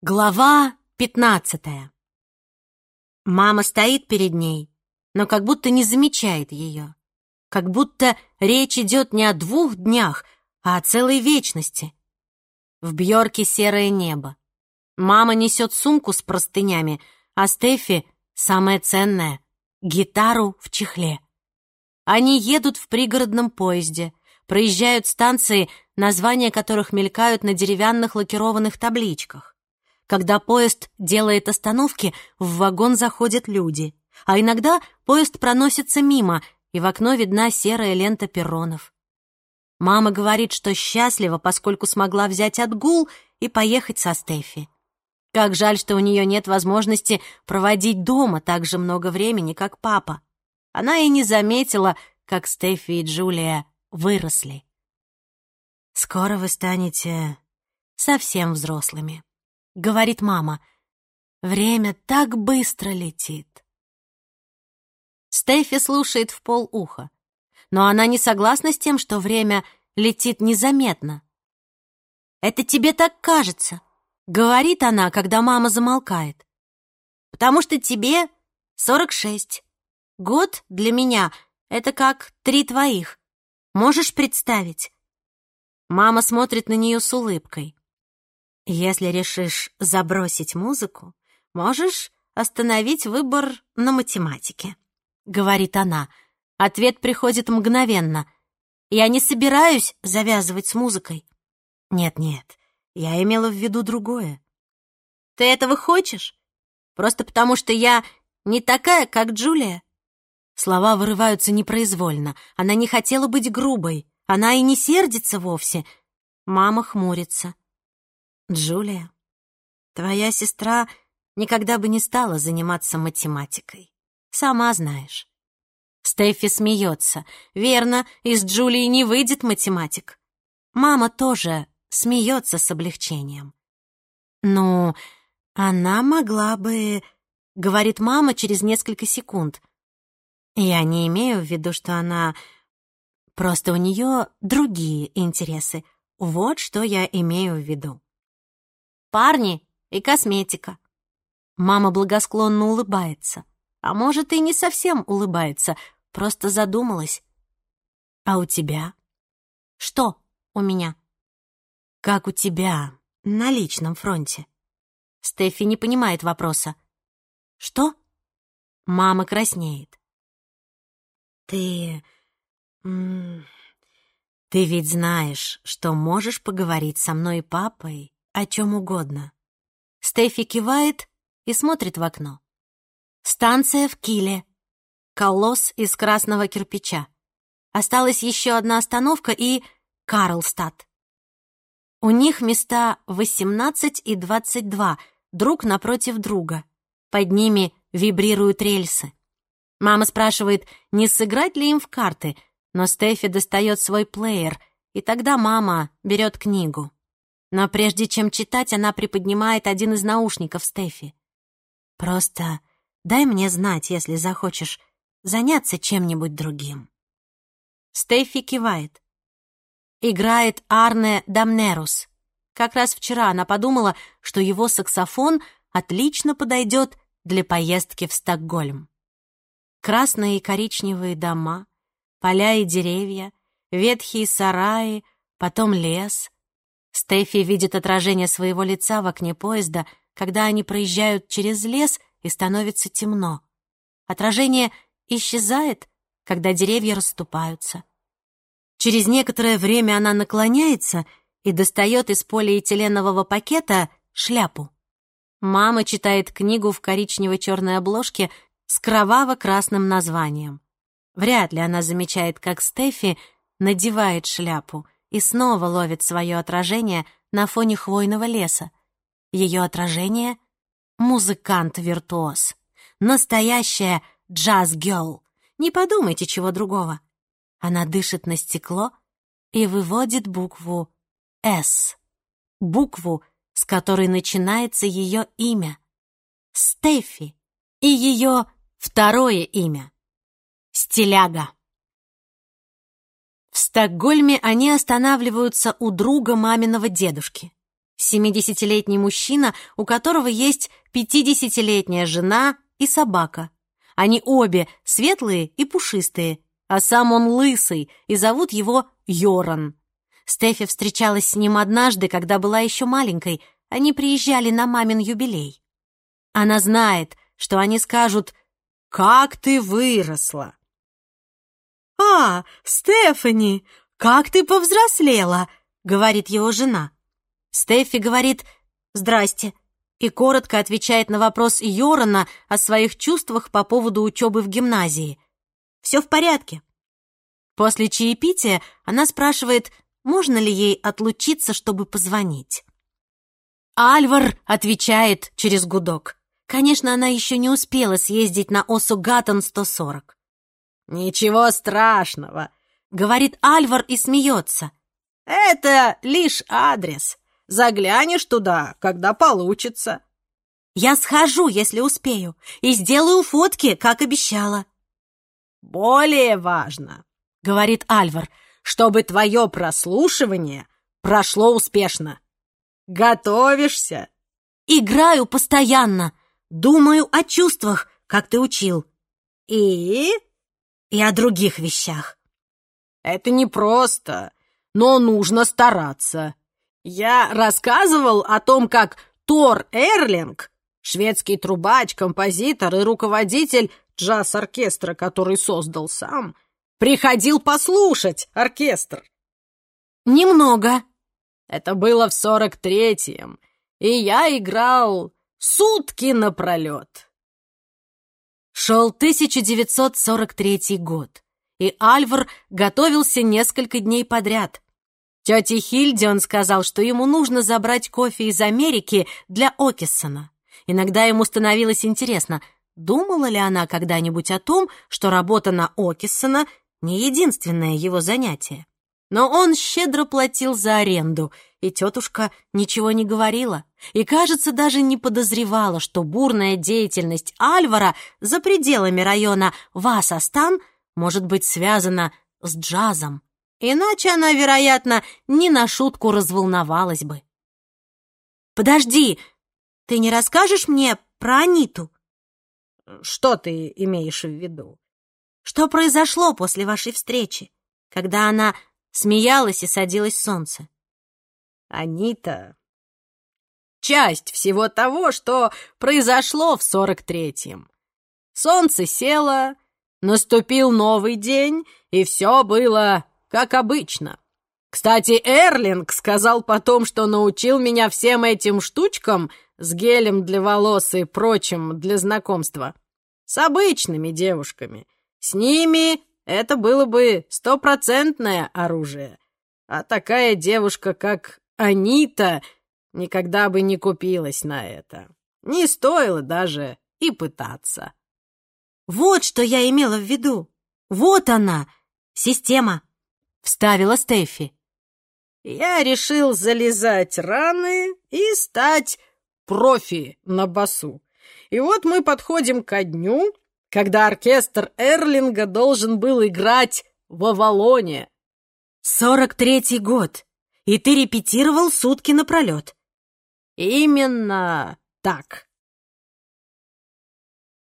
Глава пятнадцатая. Мама стоит перед ней, но как будто не замечает ее. Как будто речь идет не о двух днях, а о целой вечности. В Бьорке серое небо. Мама несет сумку с простынями, а Стефи — самое ценное — гитару в чехле. Они едут в пригородном поезде, проезжают станции, названия которых мелькают на деревянных лакированных табличках. Когда поезд делает остановки, в вагон заходят люди. А иногда поезд проносится мимо, и в окно видна серая лента перронов. Мама говорит, что счастлива, поскольку смогла взять отгул и поехать со Стефи. Как жаль, что у нее нет возможности проводить дома так же много времени, как папа. Она и не заметила, как Стефи и Джулия выросли. «Скоро вы станете совсем взрослыми», говорит мама. Время так быстро летит. Стефи слушает в полуха, но она не согласна с тем, что время летит незаметно. «Это тебе так кажется», — говорит она, когда мама замолкает. «Потому что тебе сорок шесть. Год для меня — это как три твоих. Можешь представить?» Мама смотрит на нее с улыбкой. Если решишь забросить музыку, можешь остановить выбор на математике», — говорит она. Ответ приходит мгновенно. «Я не собираюсь завязывать с музыкой». «Нет-нет, я имела в виду другое». «Ты этого хочешь? Просто потому что я не такая, как Джулия?» Слова вырываются непроизвольно. Она не хотела быть грубой. Она и не сердится вовсе. Мама хмурится. Джулия, твоя сестра никогда бы не стала заниматься математикой. Сама знаешь. Стефи смеется. Верно, из Джулии не выйдет математик. Мама тоже смеется с облегчением. Ну, она могла бы... Говорит мама через несколько секунд. Я не имею в виду, что она... Просто у нее другие интересы. Вот что я имею в виду парни и косметика. Мама благосклонно улыбается. А может, и не совсем улыбается, просто задумалась. А у тебя? Что у меня? Как у тебя на личном фронте? Стефи не понимает вопроса. Что? Мама краснеет. Ты... Ты ведь знаешь, что можешь поговорить со мной и папой о чем угодно. Стефи кивает и смотрит в окно. Станция в Киле. Колосс из красного кирпича. Осталась еще одна остановка и Карлстад. У них места 18 и 22, друг напротив друга. Под ними вибрируют рельсы. Мама спрашивает, не сыграть ли им в карты, но Стефи достает свой плеер, и тогда мама берет книгу. Но прежде чем читать, она приподнимает один из наушников Стефи. «Просто дай мне знать, если захочешь заняться чем-нибудь другим». Стефи кивает. Играет Арне Дамнерус. Как раз вчера она подумала, что его саксофон отлично подойдет для поездки в Стокгольм. Красные и коричневые дома, поля и деревья, ветхие сараи, потом лес — Стефи видит отражение своего лица в окне поезда, когда они проезжают через лес и становится темно. Отражение исчезает, когда деревья расступаются. Через некоторое время она наклоняется и достает из полиэтиленового пакета шляпу. Мама читает книгу в коричнево-черной обложке с кроваво-красным названием. Вряд ли она замечает, как Стефи надевает шляпу — и снова ловит свое отражение на фоне хвойного леса. Ее отражение — музыкант-виртуоз. Настоящая джаз-гелл. Не подумайте чего другого. Она дышит на стекло и выводит букву «С». Букву, с которой начинается ее имя. Стефи. И ее второе имя. Стиляга. В Стокгольме они останавливаются у друга маминого дедушки. Семидесятилетний мужчина, у которого есть пятидесятилетняя жена и собака. Они обе светлые и пушистые, а сам он лысый, и зовут его Йоран. Стефи встречалась с ним однажды, когда была еще маленькой. Они приезжали на мамин юбилей. Она знает, что они скажут «Как ты выросла!» «А, Стефани, как ты повзрослела!» — говорит его жена. Стефи говорит «Здрасте» и коротко отвечает на вопрос Йорана о своих чувствах по поводу учебы в гимназии. Все в порядке. После чаепития она спрашивает, можно ли ей отлучиться, чтобы позвонить. Альвар отвечает через гудок. Конечно, она еще не успела съездить на осу Гаттон 140. «Ничего страшного», — говорит Альвар и смеется. «Это лишь адрес. Заглянешь туда, когда получится». «Я схожу, если успею, и сделаю фотки, как обещала». «Более важно», — говорит Альвар, «чтобы твое прослушивание прошло успешно. Готовишься?» «Играю постоянно, думаю о чувствах, как ты учил». «И?» «И о других вещах». «Это непросто, но нужно стараться. Я рассказывал о том, как Тор Эрлинг, шведский трубач, композитор и руководитель джаз-оркестра, который создал сам, приходил послушать оркестр. Немного. Это было в сорок третьем, и я играл сутки напролет. Шел 1943 год, и Альвар готовился несколько дней подряд. Тете Хильде он сказал, что ему нужно забрать кофе из Америки для Окиссона. Иногда ему становилось интересно, думала ли она когда-нибудь о том, что работа на Окиссона не единственное его занятие. Но он щедро платил за аренду, и тетушка ничего не говорила, и, кажется, даже не подозревала, что бурная деятельность Альвара за пределами района Васастан может быть связана с джазом. Иначе она, вероятно, не на шутку разволновалась бы. «Подожди, ты не расскажешь мне про Аниту?» «Что ты имеешь в виду?» «Что произошло после вашей встречи, когда она смеялась и садилось солнце?» «Анита...» «Часть всего того, что произошло в сорок третьем. Солнце село, наступил новый день, и все было как обычно. Кстати, Эрлинг сказал потом, что научил меня всем этим штучкам с гелем для волос и прочим для знакомства. С обычными девушками. С ними это было бы стопроцентное оружие. А такая девушка, как Анита, никогда бы не купилась на это. Не стоило даже и пытаться. Вот что я имела в виду. Вот она, система. — вставила Стефи. «Я решил залезать раны и стать профи на басу. И вот мы подходим ко дню, когда оркестр Эрлинга должен был играть в Авалоне». «Сорок третий год, и ты репетировал сутки напролет». «Именно так».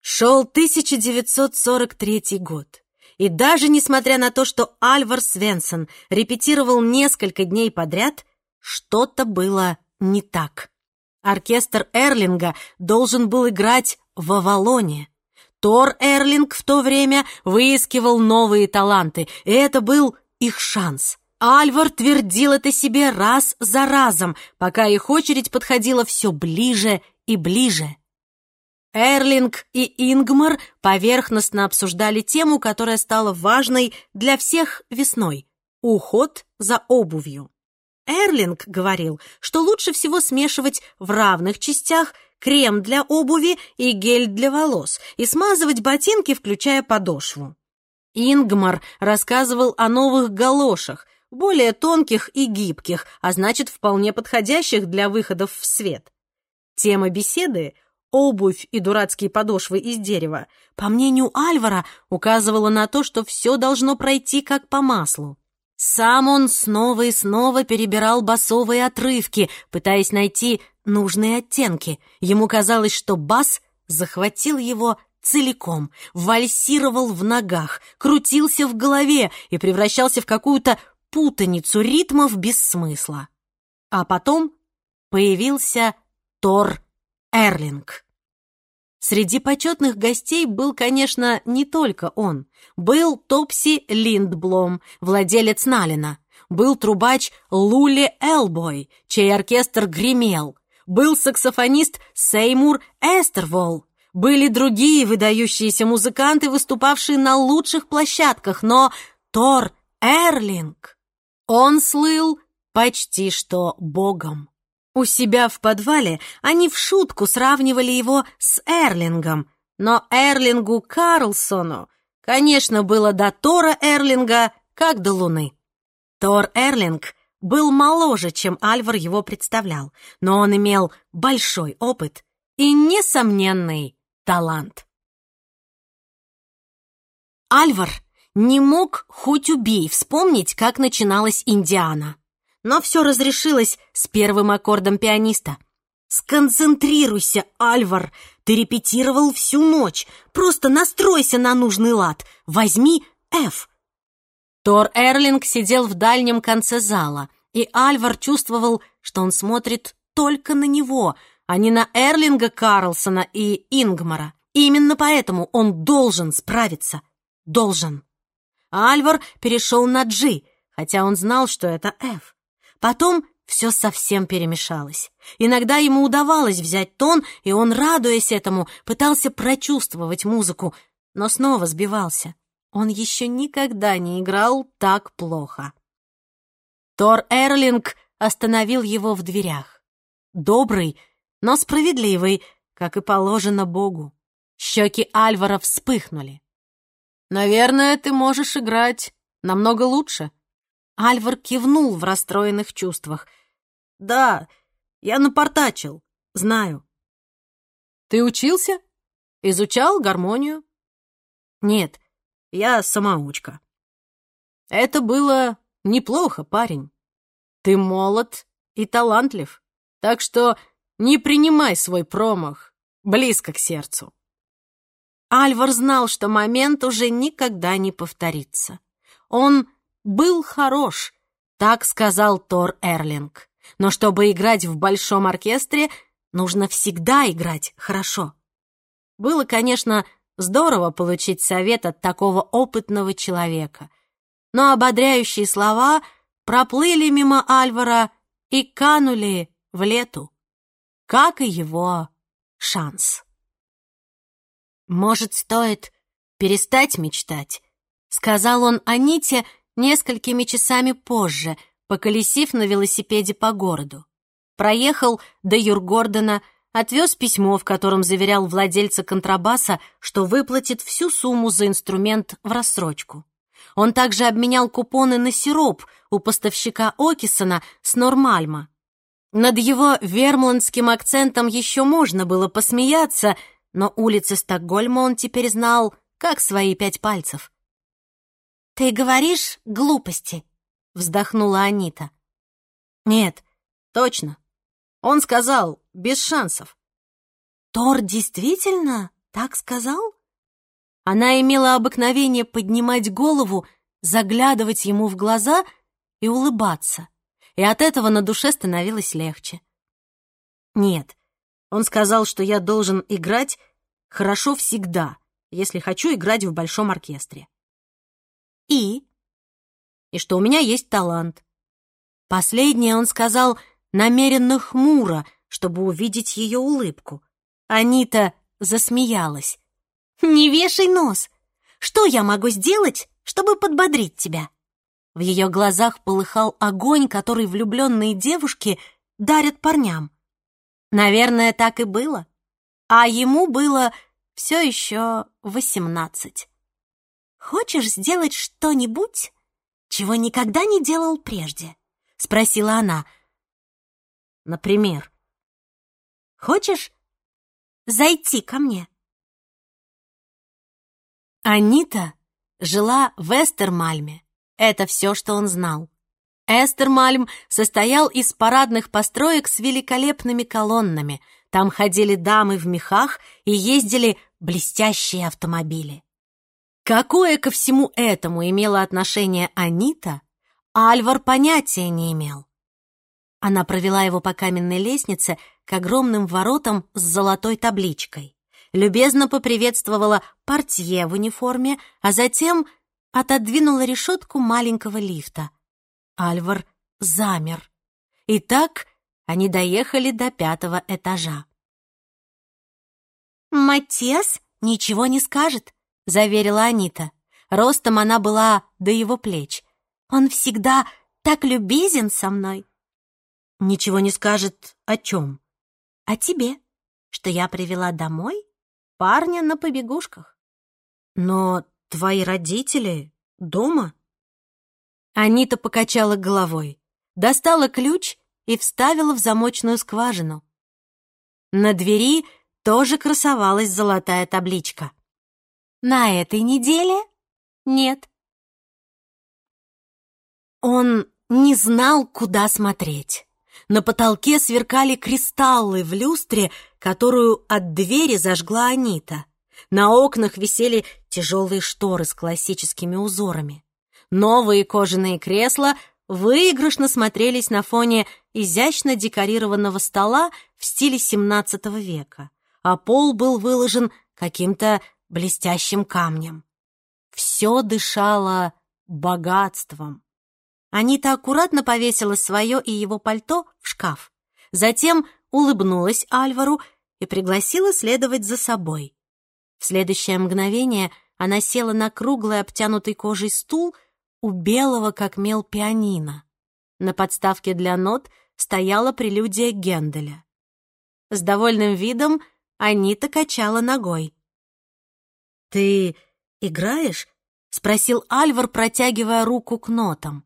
Шел 1943 год. И даже несмотря на то, что Альвар Свенсон репетировал несколько дней подряд, что-то было не так. Оркестр Эрлинга должен был играть в Авалоне. Тор Эрлинг в то время выискивал новые таланты, и это был их шанс. Альвар твердил это себе раз за разом, пока их очередь подходила все ближе и ближе. Эрлинг и Ингмар поверхностно обсуждали тему, которая стала важной для всех весной — уход за обувью. Эрлинг говорил, что лучше всего смешивать в равных частях крем для обуви и гель для волос и смазывать ботинки, включая подошву. Ингмар рассказывал о новых галошах, более тонких и гибких, а значит, вполне подходящих для выходов в свет. Тема беседы — обувь и дурацкие подошвы из дерева, по мнению Альвара, указывала на то, что все должно пройти как по маслу. Сам он снова и снова перебирал басовые отрывки, пытаясь найти нужные оттенки. Ему казалось, что бас захватил его целиком, вальсировал в ногах, крутился в голове и превращался в какую-то путаницу ритмов без смысла. А потом появился Тор Эрлинг. Среди почетных гостей был, конечно, не только он. Был Топси Линдблом, владелец Налина. Был трубач Лули Элбой, чей оркестр гремел. Был саксофонист Сеймур Эстерволл. Были другие выдающиеся музыканты, выступавшие на лучших площадках, но Тор Эрлинг, он слыл почти что богом. У себя в подвале они в шутку сравнивали его с Эрлингом, но Эрлингу Карлсону, конечно, было до Тора Эрлинга, как до Луны. Тор Эрлинг был моложе, чем Альвар его представлял, но он имел большой опыт и несомненный талант. Альвар не мог хоть убей вспомнить, как начиналась Индиана. Но все разрешилось с первым аккордом пианиста. «Сконцентрируйся, Альвар! Ты репетировал всю ночь. Просто настройся на нужный лад. Возьми F». Тор Эрлинг сидел в дальнем конце зала, и Альвар чувствовал, что он смотрит только на него — а не на Эрлинга Карлсона и Ингмара. И именно поэтому он должен справиться. Должен. Альвар перешел на G, хотя он знал, что это F. Потом все совсем перемешалось. Иногда ему удавалось взять тон, и он, радуясь этому, пытался прочувствовать музыку, но снова сбивался. Он еще никогда не играл так плохо. Тор Эрлинг остановил его в дверях. Добрый но справедливый, как и положено Богу. Щеки Альвара вспыхнули. «Наверное, ты можешь играть намного лучше». Альвар кивнул в расстроенных чувствах. «Да, я напортачил, знаю». «Ты учился? Изучал гармонию?» «Нет, я самоучка». «Это было неплохо, парень. Ты молод и талантлив, так что не принимай свой промах близко к сердцу. Альвар знал, что момент уже никогда не повторится. Он был хорош, так сказал Тор Эрлинг. Но чтобы играть в большом оркестре, нужно всегда играть хорошо. Было, конечно, здорово получить совет от такого опытного человека, но ободряющие слова проплыли мимо Альвара и канули в лету как и его шанс. «Может, стоит перестать мечтать?» — сказал он Аните несколькими часами позже, поколесив на велосипеде по городу. Проехал до Юргордона, отвез письмо, в котором заверял владельца контрабаса, что выплатит всю сумму за инструмент в рассрочку. Он также обменял купоны на сироп у поставщика Окисона с Нормальма, над его вермландским акцентом еще можно было посмеяться, но улицы Стокгольма он теперь знал, как свои пять пальцев. «Ты говоришь глупости», — вздохнула Анита. «Нет, точно. Он сказал, без шансов». «Тор действительно так сказал?» Она имела обыкновение поднимать голову, заглядывать ему в глаза и улыбаться и от этого на душе становилось легче. Нет, он сказал, что я должен играть хорошо всегда, если хочу играть в большом оркестре. И? И что у меня есть талант. Последнее он сказал намеренно хмуро, чтобы увидеть ее улыбку. Анита засмеялась. «Не вешай нос! Что я могу сделать, чтобы подбодрить тебя?» В ее глазах полыхал огонь, который влюбленные девушки дарят парням. Наверное, так и было. А ему было все еще восемнадцать. «Хочешь сделать что-нибудь, чего никогда не делал прежде?» — спросила она. «Например?» «Хочешь зайти ко мне?» Анита жила в Эстермальме Это все, что он знал. Эстермальм состоял из парадных построек с великолепными колоннами. Там ходили дамы в мехах и ездили блестящие автомобили. Какое ко всему этому имело отношение Анита, Альвар понятия не имел. Она провела его по каменной лестнице к огромным воротам с золотой табличкой. Любезно поприветствовала портье в униформе, а затем отодвинула решетку маленького лифта. Альвар замер. И так они доехали до пятого этажа. «Матес ничего не скажет», — заверила Анита. Ростом она была до его плеч. «Он всегда так любезен со мной». «Ничего не скажет о чем?» «О тебе, что я привела домой парня на побегушках». «Но твои родители дома?» Анита покачала головой, достала ключ и вставила в замочную скважину. На двери тоже красовалась золотая табличка. «На этой неделе? Нет». Он не знал, куда смотреть. На потолке сверкали кристаллы в люстре, которую от двери зажгла Анита. На окнах висели тяжелые шторы с классическими узорами. Новые кожаные кресла выигрышно смотрелись на фоне изящно декорированного стола в стиле XVII века, а пол был выложен каким-то блестящим камнем. Все дышало богатством. Анита аккуратно повесила свое и его пальто в шкаф. Затем улыбнулась Альвару и пригласила следовать за собой. В следующее мгновение она села на круглый обтянутый кожей стул — у белого, как мел, пианино. На подставке для нот стояла прелюдия Генделя. С довольным видом Анита качала ногой. «Ты играешь?» — спросил Альвар, протягивая руку к нотам.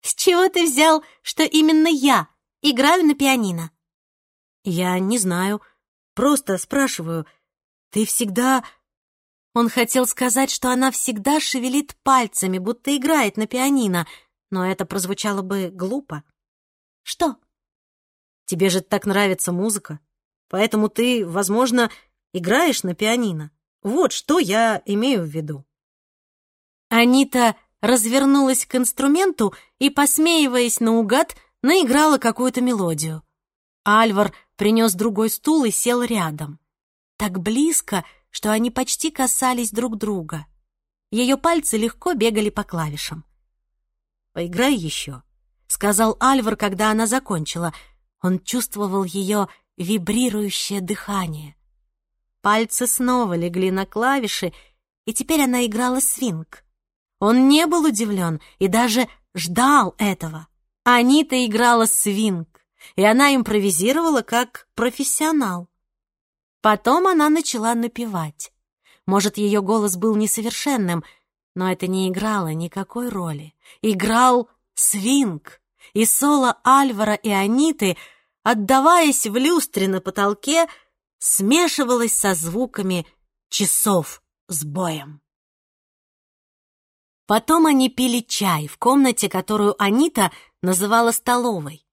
«С чего ты взял, что именно я играю на пианино?» «Я не знаю. Просто спрашиваю. Ты всегда он хотел сказать, что она всегда шевелит пальцами, будто играет на пианино, но это прозвучало бы глупо. «Что?» «Тебе же так нравится музыка, поэтому ты, возможно, играешь на пианино. Вот что я имею в виду». Анита развернулась к инструменту и, посмеиваясь наугад, наиграла какую-то мелодию. Альвар принес другой стул и сел рядом. Так близко, что они почти касались друг друга. Ее пальцы легко бегали по клавишам. «Поиграй еще», — сказал Альвар, когда она закончила. Он чувствовал ее вибрирующее дыхание. Пальцы снова легли на клавиши, и теперь она играла свинг. Он не был удивлен и даже ждал этого. Анита играла свинг, и она импровизировала как профессионал. Потом она начала напевать. Может, ее голос был несовершенным, но это не играло никакой роли. Играл свинг, и соло Альвара и Аниты, отдаваясь в люстре на потолке, смешивалось со звуками часов с боем. Потом они пили чай в комнате, которую Анита называла столовой.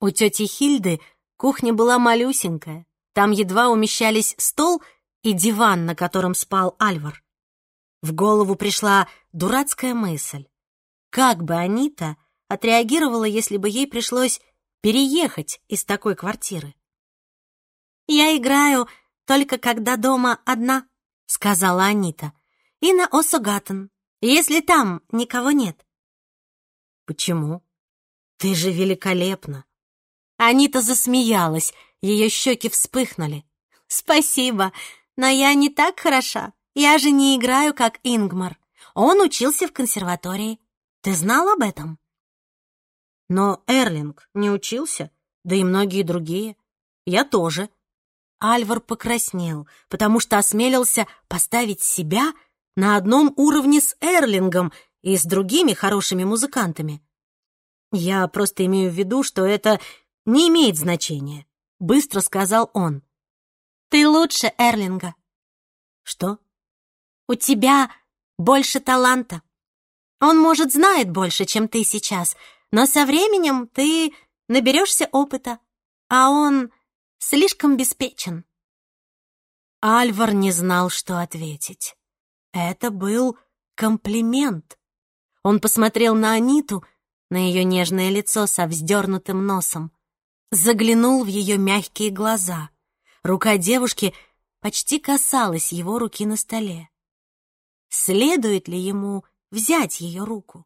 У тети Хильды кухня была малюсенькая, там едва умещались стол и диван, на котором спал Альвар. В голову пришла дурацкая мысль. Как бы Анита отреагировала, если бы ей пришлось переехать из такой квартиры? «Я играю только когда дома одна», — сказала Анита. «И на Осугатан, если там никого нет». «Почему? Ты же великолепна!» Анита засмеялась, ее щеки вспыхнули. «Спасибо, но я не так хороша. Я же не играю, как Ингмар. Он учился в консерватории. Ты знал об этом?» «Но Эрлинг не учился, да и многие другие. Я тоже». Альвар покраснел, потому что осмелился поставить себя на одном уровне с Эрлингом и с другими хорошими музыкантами. Я просто имею в виду, что это не имеет значения быстро сказал он. «Ты лучше Эрлинга». «Что?» «У тебя больше таланта. Он, может, знает больше, чем ты сейчас, но со временем ты наберешься опыта, а он слишком беспечен». Альвар не знал, что ответить. Это был комплимент. Он посмотрел на Аниту, на ее нежное лицо со вздернутым носом, заглянул в ее мягкие глаза. Рука девушки почти касалась его руки на столе. Следует ли ему взять ее руку?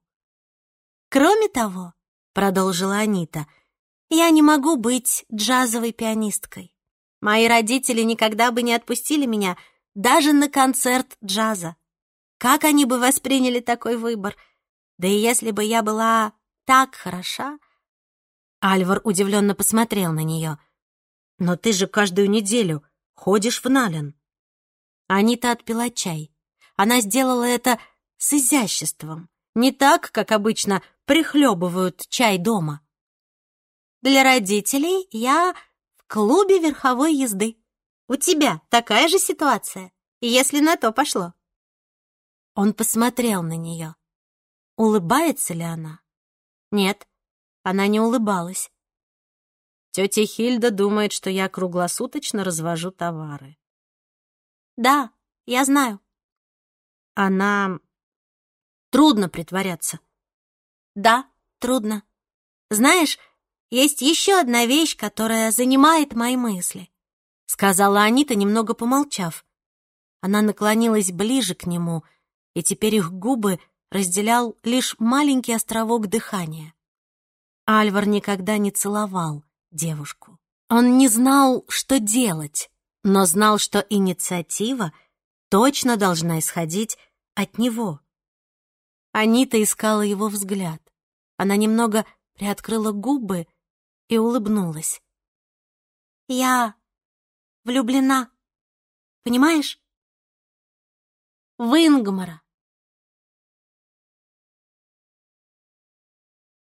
«Кроме того», — продолжила Анита, — «я не могу быть джазовой пианисткой. Мои родители никогда бы не отпустили меня даже на концерт джаза. Как они бы восприняли такой выбор? Да и если бы я была так хороша...» Альвар удивленно посмотрел на нее. «Но ты же каждую неделю ходишь в Нален». Анита отпила чай. Она сделала это с изяществом, не так, как обычно прихлебывают чай дома. «Для родителей я в клубе верховой езды. У тебя такая же ситуация, если на то пошло». Он посмотрел на нее. Улыбается ли она? Нет, она не улыбалась. Тетя Хильда думает, что я круглосуточно развожу товары. Да, я знаю. Она... Трудно притворяться. Да, трудно. Знаешь, есть еще одна вещь, которая занимает мои мысли, сказала Анита, немного помолчав. Она наклонилась ближе к нему, и теперь их губы разделял лишь маленький островок дыхания. Альвар никогда не целовал девушку. Он не знал, что делать, но знал, что инициатива точно должна исходить от него. Анита искала его взгляд. Она немного приоткрыла губы и улыбнулась. «Я влюблена, понимаешь? В Ингмара.